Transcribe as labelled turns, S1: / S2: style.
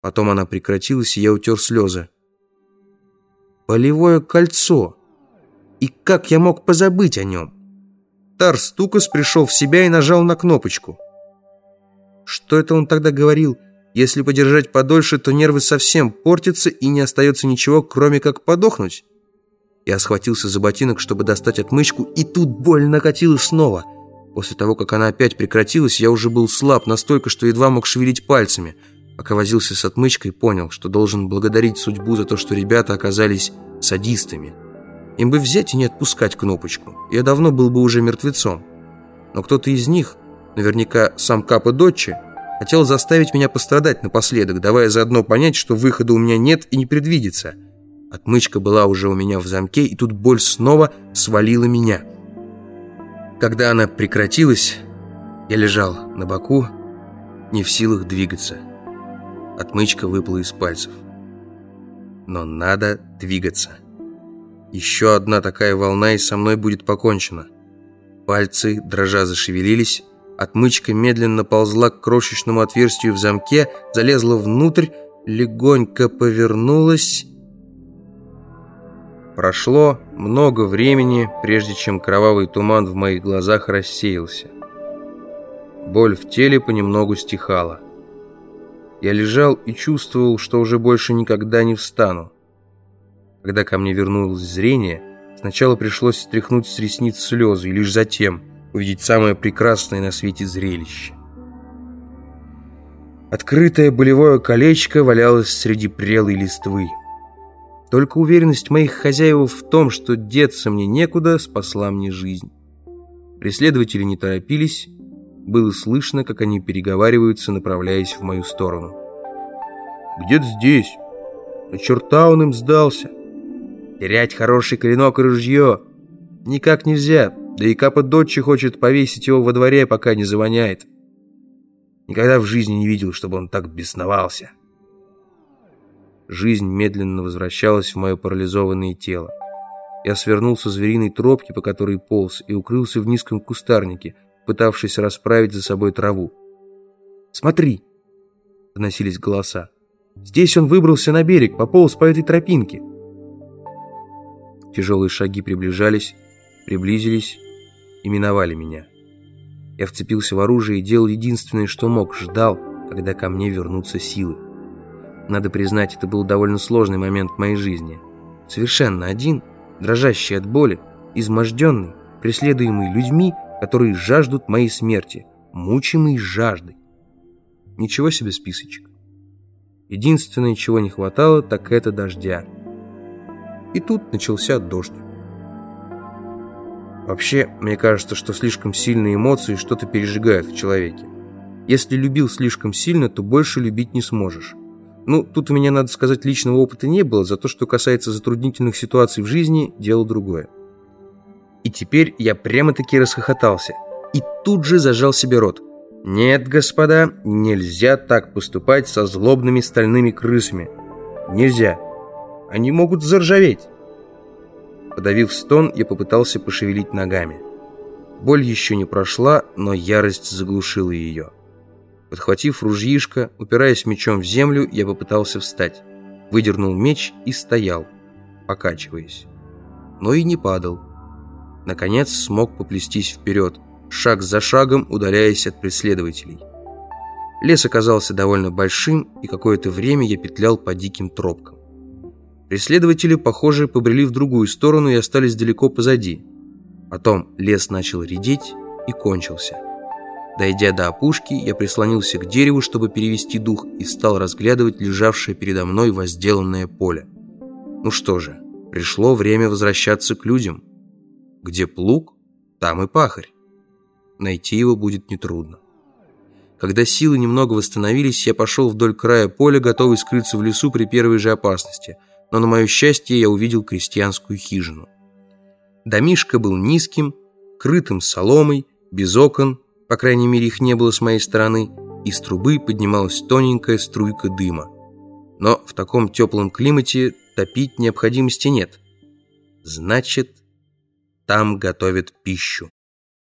S1: Потом она прекратилась, и я утер слезы. Полевое кольцо. И как я мог позабыть о нем? Тарс Тукас пришел в себя и нажал на кнопочку. Что это он тогда говорил? Если подержать подольше, то нервы совсем портятся и не остается ничего, кроме как подохнуть. Я схватился за ботинок, чтобы достать отмычку, и тут боль накатила снова. После того, как она опять прекратилась, я уже был слаб настолько, что едва мог шевелить пальцами – Пока возился с отмычкой, понял, что должен благодарить судьбу за то, что ребята оказались садистами. Им бы взять и не отпускать кнопочку. Я давно был бы уже мертвецом. Но кто-то из них, наверняка сам Капа Дотчи, хотел заставить меня пострадать напоследок, давая заодно понять, что выхода у меня нет и не предвидится. Отмычка была уже у меня в замке, и тут боль снова свалила меня. Когда она прекратилась, я лежал на боку, не в силах двигаться. Отмычка выпала из пальцев. Но надо двигаться. Еще одна такая волна, и со мной будет покончено. Пальцы, дрожа, зашевелились. Отмычка медленно ползла к крошечному отверстию в замке, залезла внутрь, легонько повернулась. Прошло много времени, прежде чем кровавый туман в моих глазах рассеялся. Боль в теле понемногу стихала. Я лежал и чувствовал, что уже больше никогда не встану. Когда ко мне вернулось зрение, сначала пришлось стряхнуть с ресниц слезы, и лишь затем увидеть самое прекрасное на свете зрелище. Открытое болевое колечко валялось среди прелой листвы. Только уверенность моих хозяев в том, что деться мне некуда, спасла мне жизнь. Преследователи не торопились, было слышно, как они переговариваются, направляясь в мою сторону. «Где-то здесь. На черта он им сдался. Терять хороший клинок и ружье никак нельзя, да и Капа Дотчи хочет повесить его во дворе, пока не завоняет. Никогда в жизни не видел, чтобы он так бесновался». Жизнь медленно возвращалась в мое парализованное тело. Я свернулся с звериной тропки, по которой полз, и укрылся в низком кустарнике – пытавшись расправить за собой траву. «Смотри!» — доносились голоса. «Здесь он выбрался на берег, пополз по этой тропинке». Тяжелые шаги приближались, приблизились и миновали меня. Я вцепился в оружие и делал единственное, что мог, ждал, когда ко мне вернутся силы. Надо признать, это был довольно сложный момент в моей жизни. Совершенно один, дрожащий от боли, изможденный, преследуемый людьми, которые жаждут моей смерти, мучимый жаждой. Ничего себе списочек. Единственное, чего не хватало, так это дождя. И тут начался дождь. Вообще, мне кажется, что слишком сильные эмоции что-то пережигают в человеке. Если любил слишком сильно, то больше любить не сможешь. Ну, тут у меня, надо сказать, личного опыта не было, за то, что касается затруднительных ситуаций в жизни, дело другое. И теперь я прямо-таки расхохотался. И тут же зажал себе рот. «Нет, господа, нельзя так поступать со злобными стальными крысами. Нельзя. Они могут заржаветь». Подавив стон, я попытался пошевелить ногами. Боль еще не прошла, но ярость заглушила ее. Подхватив ружьишко, упираясь мечом в землю, я попытался встать. Выдернул меч и стоял, покачиваясь. Но и не падал наконец смог поплестись вперед, шаг за шагом удаляясь от преследователей. Лес оказался довольно большим, и какое-то время я петлял по диким тропкам. Преследователи, похоже, побрели в другую сторону и остались далеко позади. Потом лес начал редеть и кончился. Дойдя до опушки, я прислонился к дереву, чтобы перевести дух, и стал разглядывать лежавшее передо мной возделанное поле. Ну что же, пришло время возвращаться к людям. Где плуг, там и пахарь. Найти его будет нетрудно. Когда силы немного восстановились, я пошел вдоль края поля, готовый скрыться в лесу при первой же опасности. Но на мое счастье я увидел крестьянскую хижину. Домишко был низким, крытым соломой, без окон, по крайней мере их не было с моей стороны, из трубы поднималась тоненькая струйка дыма. Но в таком теплом климате топить необходимости нет. Значит, там готовят пищу.